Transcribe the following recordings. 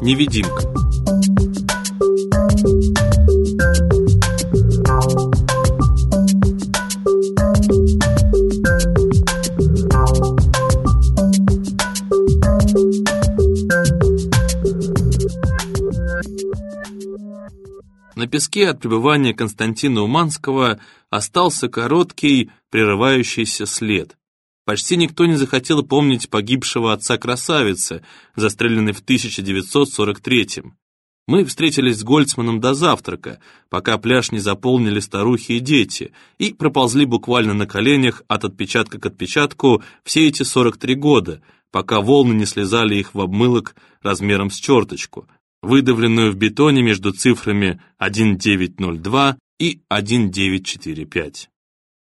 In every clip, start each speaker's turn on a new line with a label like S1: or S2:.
S1: невидимка. На песке от пребывания Константина Уманского остался короткий, прерывающийся след. Почти никто не захотел помнить погибшего отца красавицы, застреленный в 1943-м. Мы встретились с Гольцманом до завтрака, пока пляж не заполнили старухи и дети, и проползли буквально на коленях от отпечатка к отпечатку все эти 43 года, пока волны не слезали их в обмылок размером с черточку, выдавленную в бетоне между цифрами 1902 и 1945.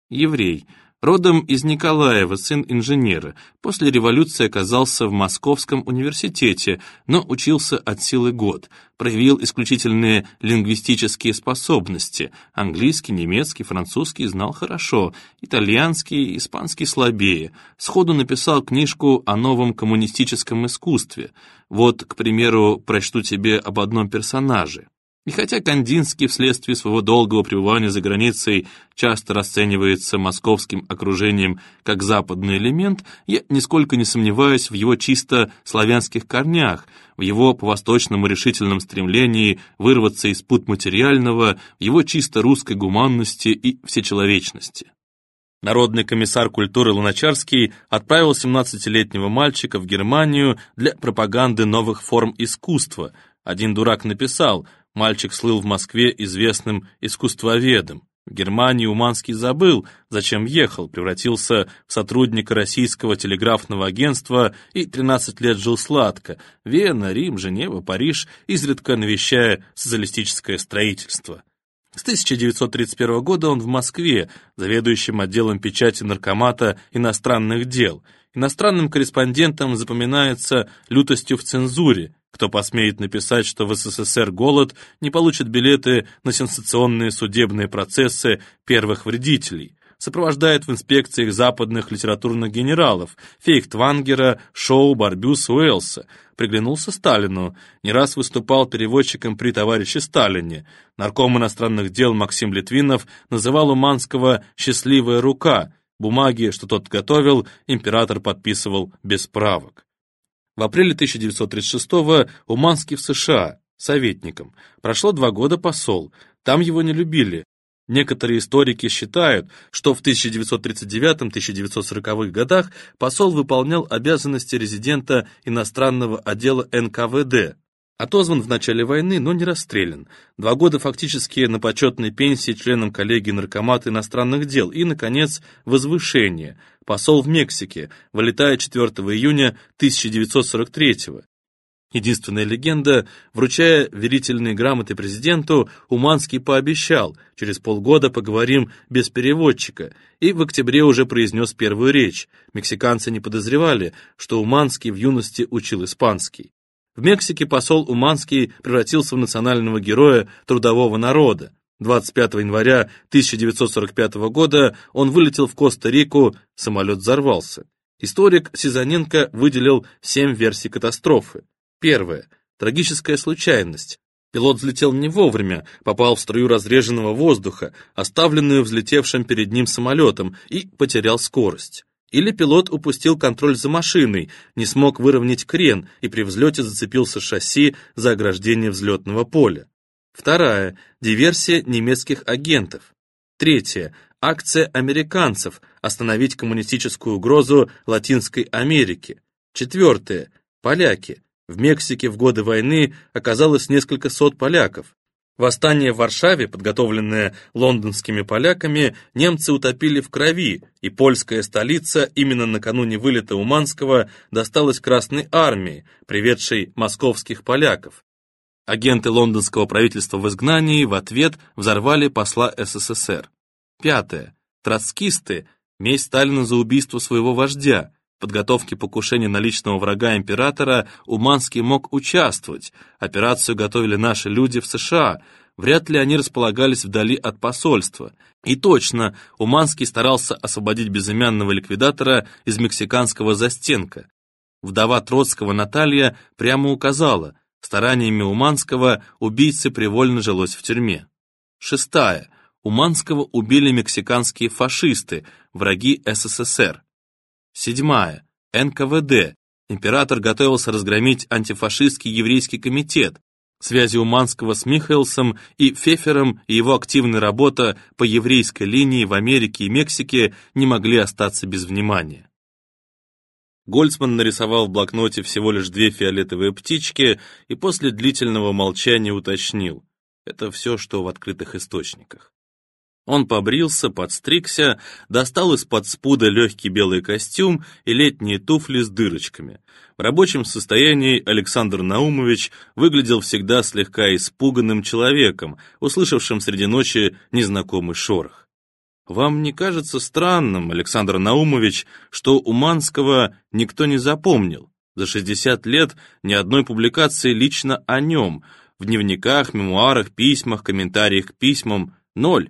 S1: Еврей — Родом из Николаева, сын инженера, после революции оказался в Московском университете, но учился от силы год, проявил исключительные лингвистические способности, английский, немецкий, французский знал хорошо, итальянский, испанский слабее, сходу написал книжку о новом коммунистическом искусстве. Вот, к примеру, прочту тебе об одном персонаже. И хотя Кандинский вследствие своего долгого пребывания за границей часто расценивается московским окружением как западный элемент, я нисколько не сомневаюсь в его чисто славянских корнях, в его по-восточному решительном стремлении вырваться из пут материального, в его чисто русской гуманности и всечеловечности. Народный комиссар культуры Луначарский отправил 17-летнего мальчика в Германию для пропаганды новых форм искусства. Один дурак написал – Мальчик слыл в Москве известным искусствоведом. В Германии Уманский забыл, зачем ехал, превратился в сотрудника российского телеграфного агентства и 13 лет жил сладко. Вена, Рим, Женева, Париж, изредка навещая социалистическое строительство. С 1931 года он в Москве, заведующим отделом печати наркомата иностранных дел. Иностранным корреспондентам запоминается лютостью в цензуре, кто посмеет написать, что в СССР голод, не получит билеты на сенсационные судебные процессы первых вредителей. Сопровождает в инспекциях западных литературных генералов Фейхтвангера, Шоу, Барбюс, Уэлса. Приглянулся Сталину. Не раз выступал переводчиком при товарище Сталине. Нарком иностранных дел Максим Литвинов называл Уманского «счастливая рука». Бумаги, что тот готовил, император подписывал без правок. В апреле 1936-го Уманский в США, советником. Прошло два года посол. Там его не любили. Некоторые историки считают, что в 1939-1940-х годах посол выполнял обязанности резидента иностранного отдела НКВД, Отозван в начале войны, но не расстрелян. Два года фактически на почетной пенсии членом коллегии наркомата иностранных дел. И, наконец, возвышение. Посол в Мексике, вылетая 4 июня 1943 -го. Единственная легенда, вручая верительные грамоты президенту, Уманский пообещал, через полгода поговорим без переводчика, и в октябре уже произнес первую речь. Мексиканцы не подозревали, что Уманский в юности учил испанский. В Мексике посол Уманский превратился в национального героя трудового народа. 25 января 1945 года он вылетел в Коста-Рику, самолет взорвался. Историк Сизаненко выделил семь версий катастрофы. Первая. Трагическая случайность. Пилот взлетел не вовремя, попал в струю разреженного воздуха, оставленную взлетевшим перед ним самолетом, и потерял скорость. Или пилот упустил контроль за машиной, не смог выровнять крен и при взлете зацепился шасси за ограждение взлетного поля. Вторая – диверсия немецких агентов. Третья – акция американцев остановить коммунистическую угрозу Латинской Америки. Четвертое – поляки. В Мексике в годы войны оказалось несколько сот поляков. Восстание в Варшаве, подготовленное лондонскими поляками, немцы утопили в крови, и польская столица именно накануне вылета Уманского досталась Красной армии, приведшей московских поляков. Агенты лондонского правительства в изгнании в ответ взорвали посла СССР. Пятое. Троцкисты – месть Сталина за убийство своего вождя, подготовке покушения на личного врага императора Уманский мог участвовать. Операцию готовили наши люди в США. Вряд ли они располагались вдали от посольства. И точно, Уманский старался освободить безымянного ликвидатора из мексиканского застенка. Вдова Троцкого Наталья прямо указала, Стараниями Уманского убийце привольно жилось в тюрьме. Шестая. Уманского убили мексиканские фашисты, враги СССР. Седьмая. НКВД. Император готовился разгромить антифашистский еврейский комитет. Связи Уманского с Михаэлсом и Фефером и его активная работа по еврейской линии в Америке и Мексике не могли остаться без внимания. Гольцман нарисовал в блокноте всего лишь две фиолетовые птички и после длительного молчания уточнил. Это все, что в открытых источниках. Он побрился, подстригся, достал из-под спуда легкий белый костюм и летние туфли с дырочками. В рабочем состоянии Александр Наумович выглядел всегда слегка испуганным человеком, услышавшим среди ночи незнакомый шорох. Вам не кажется странным, Александр Наумович, что Уманского никто не запомнил? За 60 лет ни одной публикации лично о нем, в дневниках, мемуарах, письмах, комментариях к письмам — ноль.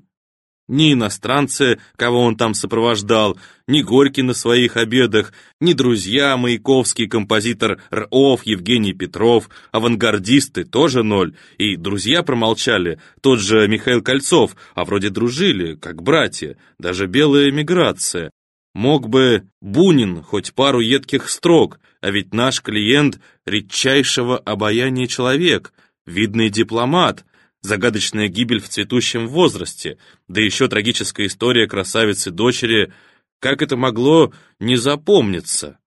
S1: Ни иностранцы, кого он там сопровождал, ни Горький на своих обедах, ни друзья, Маяковский, композитор РОВ, Евгений Петров, авангардисты тоже ноль, и друзья промолчали, тот же Михаил Кольцов, а вроде дружили, как братья, даже белая эмиграция. Мог бы Бунин хоть пару едких строк, а ведь наш клиент — редчайшего обаяния человек, видный дипломат — загадочная гибель в цветущем возрасте, да еще трагическая история красавицы-дочери. Как это могло не запомниться?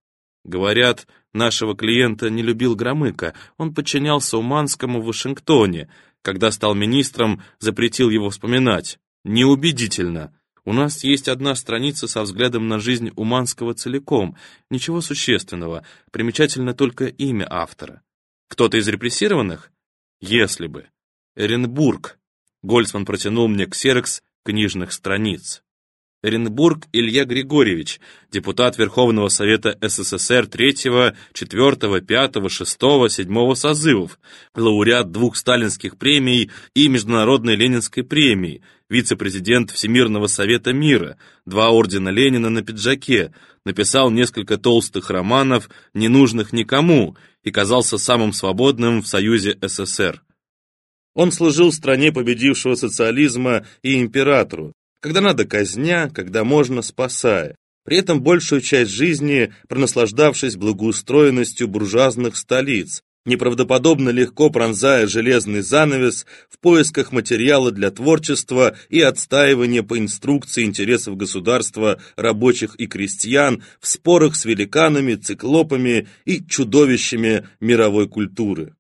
S1: Говорят, нашего клиента не любил Громыко, он подчинялся Уманскому в Вашингтоне. Когда стал министром, запретил его вспоминать. Неубедительно. У нас есть одна страница со взглядом на жизнь Уманского целиком. Ничего существенного, примечательно только имя автора. Кто-то из репрессированных? Если бы. Эренбург. Гольцман протянул мне ксерокс книжных страниц. Эренбург Илья Григорьевич, депутат Верховного Совета СССР 3, 4, 5, 6, 7 созывов, лауреат двух сталинских премий и Международной Ленинской премии, вице-президент Всемирного Совета мира, два ордена Ленина на пиджаке, написал несколько толстых романов, ненужных никому, и казался самым свободным в Союзе СССР. Он служил стране победившего социализма и императору, когда надо казня, когда можно спасая. При этом большую часть жизни пронаслаждавшись благоустроенностью буржуазных столиц, неправдоподобно легко пронзая железный занавес в поисках материала для творчества и отстаивания по инструкции интересов государства, рабочих и крестьян в спорах с великанами, циклопами и чудовищами мировой культуры.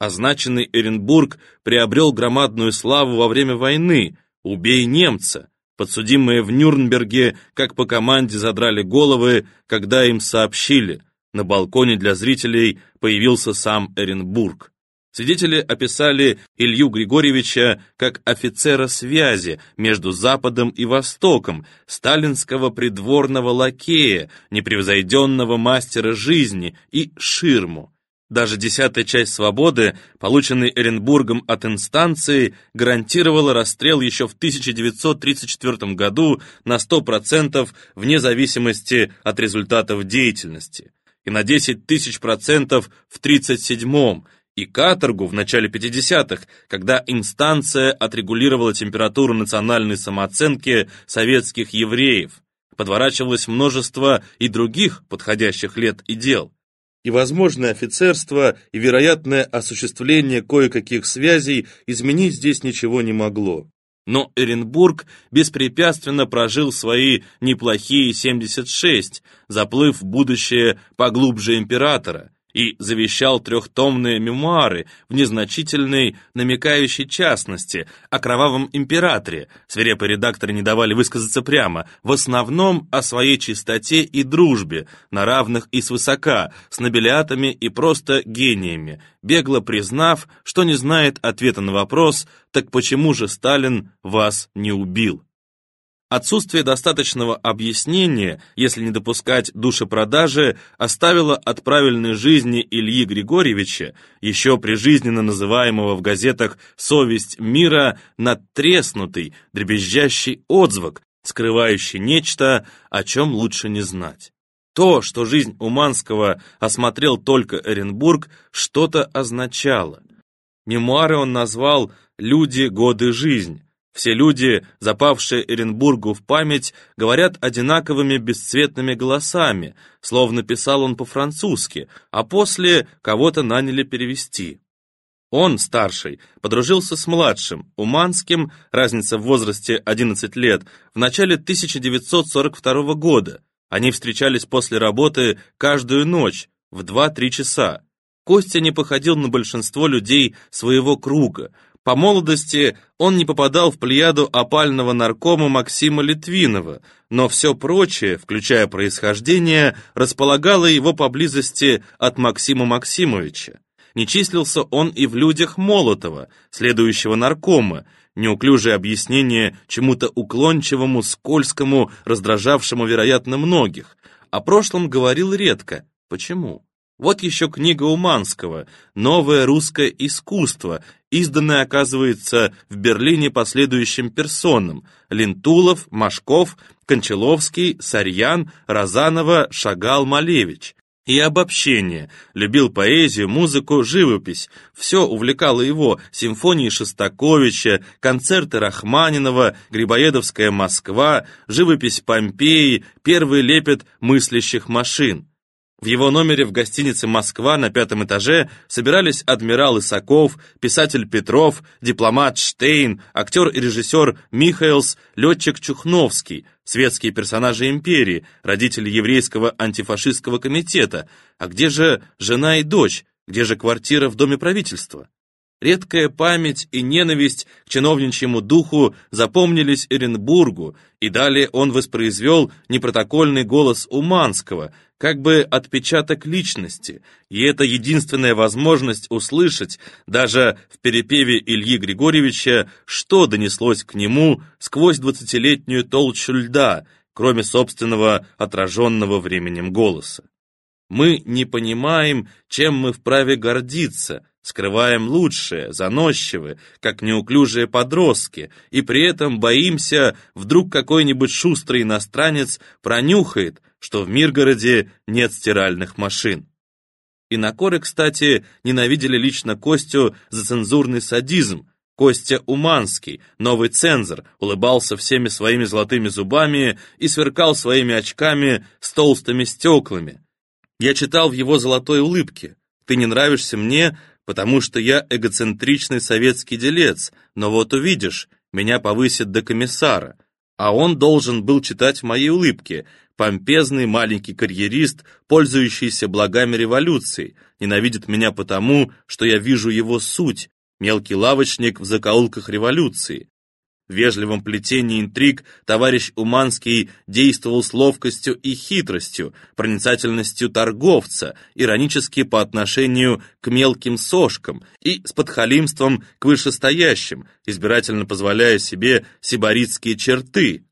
S1: Означенный Эренбург приобрел громадную славу во время войны «Убей немца», подсудимые в Нюрнберге, как по команде задрали головы, когда им сообщили. На балконе для зрителей появился сам Эренбург. Свидетели описали Илью Григорьевича как офицера связи между Западом и Востоком, сталинского придворного лакея, непревзойденного мастера жизни и ширму. Даже десятая часть свободы, полученной Эренбургом от инстанции, гарантировала расстрел еще в 1934 году на 100% вне зависимости от результатов деятельности, и на 10 тысяч процентов в 1937 и каторгу в начале 50-х, когда инстанция отрегулировала температуру национальной самооценки советских евреев. Подворачивалось множество и других подходящих лет и дел и возможное офицерство, и вероятное осуществление кое-каких связей изменить здесь ничего не могло. Но Эренбург беспрепятственно прожил свои неплохие 76, заплыв в будущее поглубже императора, и завещал трехтомные мемуары в незначительной, намекающей частности, о кровавом императоре. Свирепые редакторы не давали высказаться прямо, в основном о своей чистоте и дружбе, на равных и свысока, с нобелиатами и просто гениями, бегло признав, что не знает ответа на вопрос «Так почему же Сталин вас не убил?» Отсутствие достаточного объяснения, если не допускать душепродажи, оставило от правильной жизни Ильи Григорьевича, еще прижизненно называемого в газетах «совесть мира», надтреснутый, дребезжащий отзвук, скрывающий нечто, о чем лучше не знать. То, что жизнь Уманского осмотрел только Эренбург, что-то означало. Мемуары он назвал «Люди, годы, жизнь». Все люди, запавшие Эренбургу в память, говорят одинаковыми бесцветными голосами, словно писал он по-французски, а после кого-то наняли перевести. Он, старший, подружился с младшим, Уманским, разница в возрасте 11 лет, в начале 1942 года. Они встречались после работы каждую ночь, в 2-3 часа. Костя не походил на большинство людей своего круга. По молодости он не попадал в плеяду опального наркома Максима Литвинова, но все прочее, включая происхождение, располагало его поблизости от Максима Максимовича. Не числился он и в людях Молотова, следующего наркома, неуклюжее объяснение чему-то уклончивому, скользкому, раздражавшему, вероятно, многих. О прошлом говорил редко. Почему? Вот еще книга Уманского «Новое русское искусство», изданная, оказывается, в Берлине последующим персонам Лентулов, Машков, Кончаловский, Сарьян, Розанова, Шагал, Малевич и обобщение. Любил поэзию, музыку, живопись. Все увлекало его. Симфонии Шостаковича, концерты Рахманинова, Грибоедовская Москва, живопись Помпеи, первый лепет мыслящих машин. В его номере в гостинице «Москва» на пятом этаже собирались адмирал Исаков, писатель Петров, дипломат Штейн, актер и режиссер Михаэлс, летчик Чухновский, светские персонажи империи, родители еврейского антифашистского комитета. А где же жена и дочь? Где же квартира в доме правительства? Редкая память и ненависть к чиновничьему духу запомнились Эренбургу, и далее он воспроизвел непротокольный голос Уманского, как бы отпечаток личности, и это единственная возможность услышать, даже в перепеве Ильи Григорьевича, что донеслось к нему сквозь двадцатилетнюю толщу льда, кроме собственного отраженного временем голоса. Мы не понимаем, чем мы вправе гордиться, скрываем лучшее, заносчивы, как неуклюжие подростки, и при этом боимся, вдруг какой-нибудь шустрый иностранец пронюхает, что в Миргороде нет стиральных машин. Инокоры, кстати, ненавидели лично Костю за цензурный садизм. Костя Уманский, новый цензор, улыбался всеми своими золотыми зубами и сверкал своими очками с толстыми стеклами. Я читал в его золотой улыбке. «Ты не нравишься мне, потому что я эгоцентричный советский делец, но вот увидишь, меня повысят до комиссара». А он должен был читать в моей улыбке, помпезный маленький карьерист, пользующийся благами революции, ненавидит меня потому, что я вижу его суть, мелкий лавочник в закоулках революции. В вежливом плетении интриг товарищ Уманский действовал с ловкостью и хитростью, проницательностью торговца, иронически по отношению к мелким сошкам и с подхалимством к вышестоящим, избирательно позволяя себе сибаритские черты.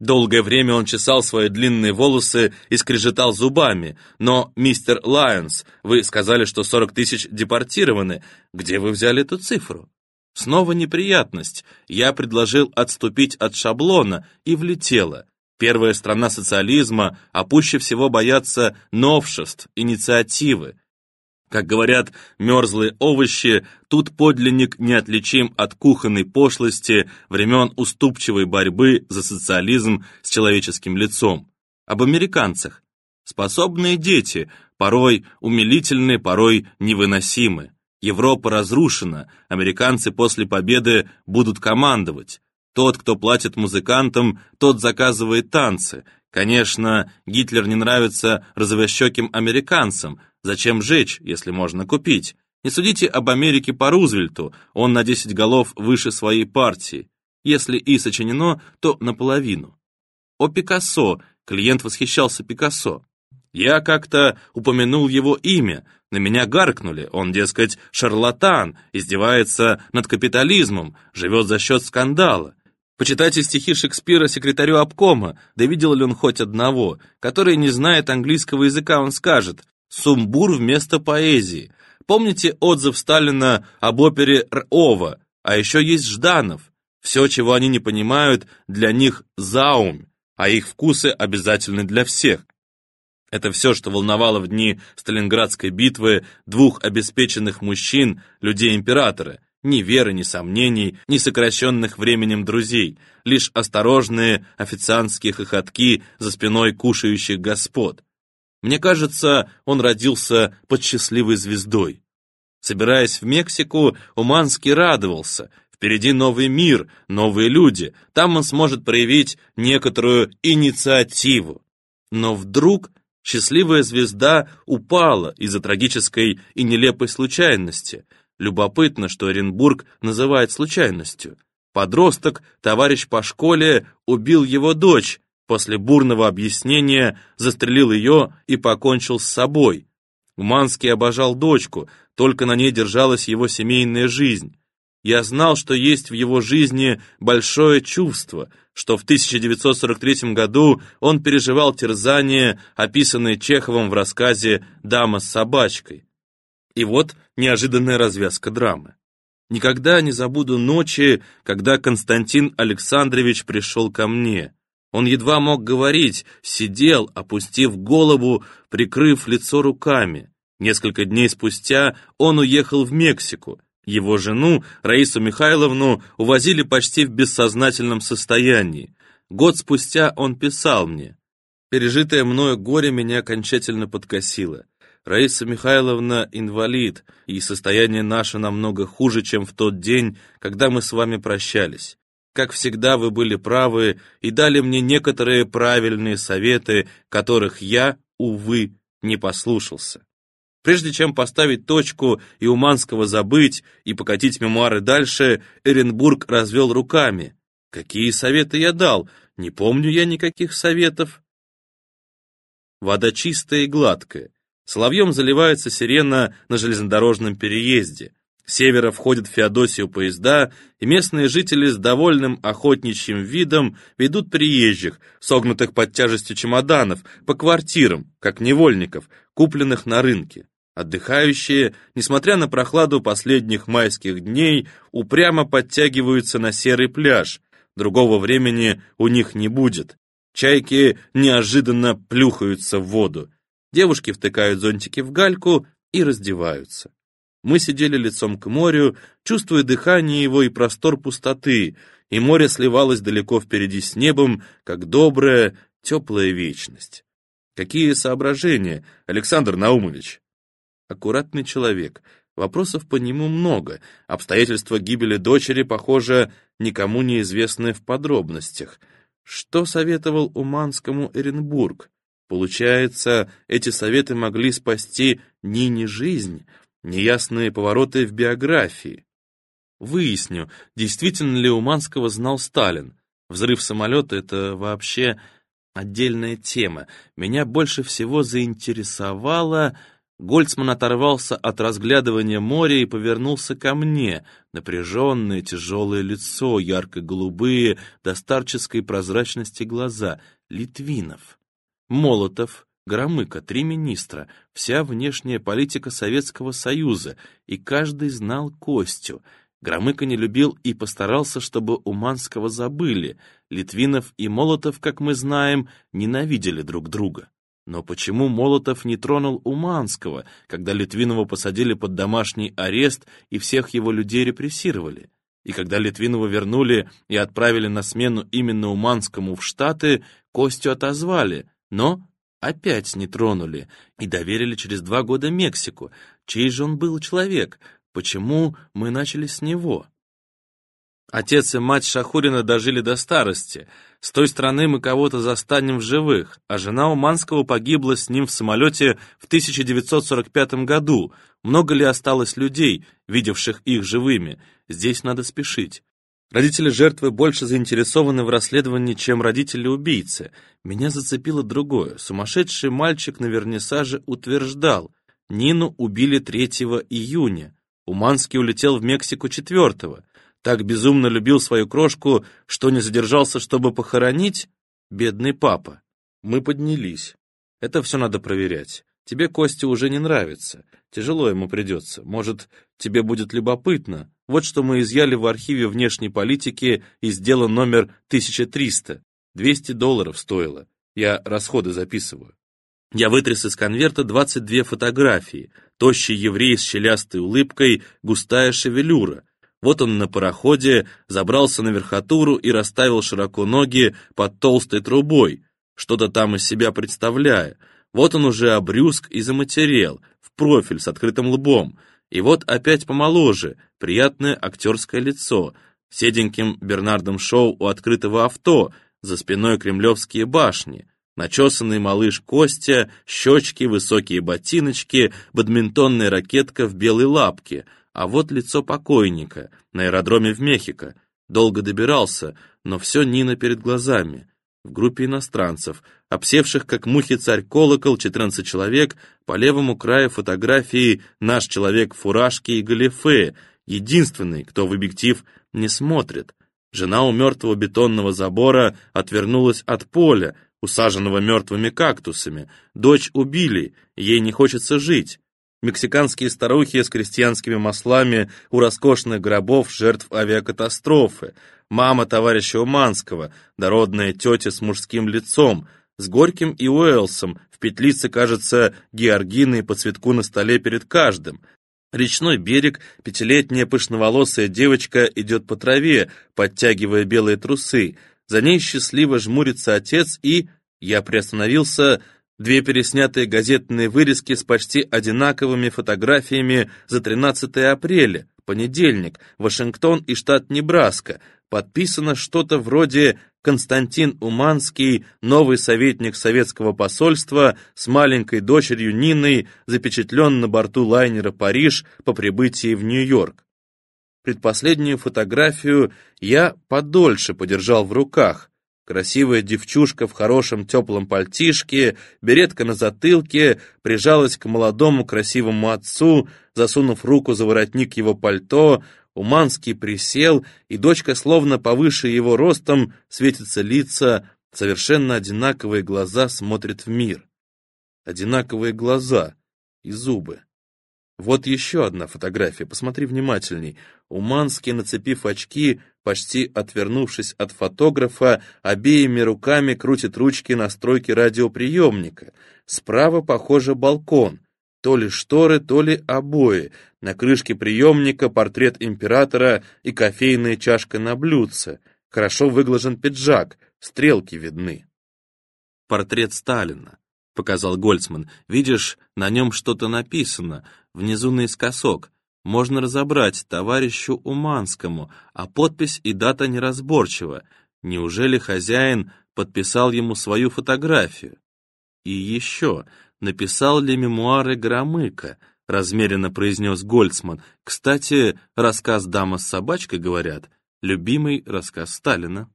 S1: Долгое время он чесал свои длинные волосы и скрежетал зубами. Но, мистер Лайонс, вы сказали, что 40 тысяч депортированы. Где вы взяли эту цифру? Снова неприятность. Я предложил отступить от шаблона и влетела. Первая страна социализма, а пуще всего боятся новшеств, инициативы. Как говорят мерзлые овощи, тут подлинник неотличим от кухонной пошлости времен уступчивой борьбы за социализм с человеческим лицом. Об американцах. Способные дети, порой умилительны, порой невыносимы. Европа разрушена, американцы после победы будут командовать. Тот, кто платит музыкантам, тот заказывает танцы. Конечно, Гитлер не нравится розовощеким американцам. Зачем жечь, если можно купить? Не судите об Америке по Рузвельту, он на 10 голов выше своей партии. Если и сочинено, то наполовину. О Пикассо, клиент восхищался Пикассо. Я как-то упомянул его имя, на меня гаркнули, он, дескать, шарлатан, издевается над капитализмом, живет за счет скандала. Почитайте стихи Шекспира секретарю обкома, да видел ли он хоть одного, который не знает английского языка, он скажет «сумбур вместо поэзии». Помните отзыв Сталина об опере Рова, а еще есть Жданов. Все, чего они не понимают, для них заум, а их вкусы обязательны для всех. Это все, что волновало в дни Сталинградской битвы двух обеспеченных мужчин, людей императора, ни веры, ни сомнений, ни сокращенных временем друзей, лишь осторожные официантские хохотки за спиной кушающих господ. Мне кажется, он родился под счастливой звездой. Собираясь в Мексику, Уманский радовался. Впереди новый мир, новые люди. Там он сможет проявить некоторую инициативу. Но вдруг счастливая звезда упала из-за трагической и нелепой случайности. Любопытно, что Оренбург называет случайностью. Подросток, товарищ по школе, убил его дочь, после бурного объяснения застрелил ее и покончил с собой. Уманский обожал дочку, только на ней держалась его семейная жизнь. Я знал, что есть в его жизни большое чувство, что в 1943 году он переживал терзание, описанное Чеховым в рассказе «Дама с собачкой». И вот неожиданная развязка драмы. Никогда не забуду ночи, когда Константин Александрович пришел ко мне. Он едва мог говорить, сидел, опустив голову, прикрыв лицо руками. Несколько дней спустя он уехал в Мексику. Его жену, Раису Михайловну, увозили почти в бессознательном состоянии. Год спустя он писал мне. Пережитое мною горе меня окончательно подкосило. Раиса Михайловна инвалид, и состояние наше намного хуже, чем в тот день, когда мы с вами прощались. Как всегда, вы были правы и дали мне некоторые правильные советы, которых я, увы, не послушался. Прежде чем поставить точку и Уманского забыть и покатить мемуары дальше, Эренбург развел руками. Какие советы я дал? Не помню я никаких советов. Вода чистая и гладкая. Соловьем заливается сирена на железнодорожном переезде. С севера входят в Феодосию поезда, и местные жители с довольным охотничьим видом ведут приезжих, согнутых под тяжестью чемоданов, по квартирам, как невольников, купленных на рынке. Отдыхающие, несмотря на прохладу последних майских дней, упрямо подтягиваются на серый пляж. Другого времени у них не будет. Чайки неожиданно плюхаются в воду. Девушки втыкают зонтики в гальку и раздеваются. Мы сидели лицом к морю, чувствуя дыхание его и простор пустоты, и море сливалось далеко впереди с небом, как добрая, теплая вечность. Какие соображения, Александр Наумович? Аккуратный человек. Вопросов по нему много. Обстоятельства гибели дочери, похоже, никому не известны в подробностях. Что советовал Уманскому Эренбург? Получается, эти советы могли спасти Нине жизнь, неясные повороты в биографии. Выясню, действительно ли Уманского знал Сталин. Взрыв самолета — это вообще отдельная тема. Меня больше всего заинтересовало... Гольцман оторвался от разглядывания моря и повернулся ко мне. Напряженное, тяжелое лицо, ярко-голубые, до старческой прозрачности глаза. Литвинов. Молотов, Громыко, три министра, вся внешняя политика Советского Союза, и каждый знал Костю. Громыко не любил и постарался, чтобы Уманского забыли. Литвинов и Молотов, как мы знаем, ненавидели друг друга. Но почему Молотов не тронул Уманского, когда Литвинова посадили под домашний арест и всех его людей репрессировали? И когда Литвинова вернули и отправили на смену именно Уманскому в Штаты, Костю отозвали, но опять не тронули и доверили через два года Мексику. Чей же он был человек? Почему мы начали с него? Отец и мать Шахурина дожили до старости. С той стороны мы кого-то застанем в живых, а жена Уманского погибла с ним в самолете в 1945 году. Много ли осталось людей, видевших их живыми? Здесь надо спешить. Родители жертвы больше заинтересованы в расследовании, чем родители убийцы. Меня зацепило другое. Сумасшедший мальчик на вернисаже утверждал, Нину убили 3 июня. Уманский улетел в Мексику 4 -го. Так безумно любил свою крошку, что не задержался, чтобы похоронить? Бедный папа. Мы поднялись. Это все надо проверять. Тебе Костя уже не нравится. Тяжело ему придется. Может, тебе будет любопытно. Вот что мы изъяли в архиве внешней политики из дела номер 1300. 200 долларов стоило. Я расходы записываю. Я вытряс из конверта 22 фотографии. Тощий еврей с щелястой улыбкой, густая шевелюра. Вот он на пароходе, забрался на верхотуру и расставил широко ноги под толстой трубой, что-то там из себя представляя. Вот он уже обрюзг и заматерел, в профиль с открытым лбом. И вот опять помоложе, приятное актерское лицо, седеньким Бернардом Шоу у открытого авто, за спиной кремлевские башни — Начесанный малыш Костя, щечки, высокие ботиночки, бадминтонная ракетка в белой лапке, а вот лицо покойника на аэродроме в Мехико. Долго добирался, но все Нина перед глазами. В группе иностранцев, обсевших как мухи царь-колокол, 14 человек, по левому краю фотографии наш человек в фуражке и галифе, единственный, кто в объектив не смотрит. Жена у мертвого бетонного забора отвернулась от поля, усаженного мертвыми кактусами. Дочь убили, ей не хочется жить. Мексиканские старухи с крестьянскими маслами у роскошных гробов жертв авиакатастрофы. Мама товарища Уманского, дородная тетя с мужским лицом, с Горьким и Уэлсом, в петлице, кажется, Георгины по цветку на столе перед каждым. Речной берег, пятилетняя пышноволосая девочка идет по траве, подтягивая белые трусы. За ней счастливо жмурится отец и... Я приостановился, две переснятые газетные вырезки с почти одинаковыми фотографиями за 13 апреля, понедельник, Вашингтон и штат Небраска. Подписано что-то вроде «Константин Уманский, новый советник советского посольства с маленькой дочерью Ниной, запечатлен на борту лайнера «Париж» по прибытии в Нью-Йорк». Предпоследнюю фотографию я подольше подержал в руках – Красивая девчушка в хорошем теплом пальтишке, беретка на затылке, прижалась к молодому красивому отцу, засунув руку за воротник его пальто, Уманский присел, и дочка, словно повыше его ростом, светится лица, совершенно одинаковые глаза смотрят в мир. Одинаковые глаза и зубы. Вот еще одна фотография, посмотри внимательней. Уманский, нацепив очки, почти отвернувшись от фотографа, обеими руками крутит ручки настройки радиоприемника. Справа, похоже, балкон. То ли шторы, то ли обои. На крышке приемника портрет императора и кофейная чашка на блюдце. Хорошо выглажен пиджак, стрелки видны. Портрет Сталина показал Гольцман. «Видишь, на нем что-то написано, внизу наискосок. Можно разобрать товарищу Уманскому, а подпись и дата неразборчива. Неужели хозяин подписал ему свою фотографию? И еще, написал ли мемуары Громыка?» размеренно произнес Гольцман. «Кстати, рассказ «Дама с собачкой», говорят, любимый рассказ Сталина».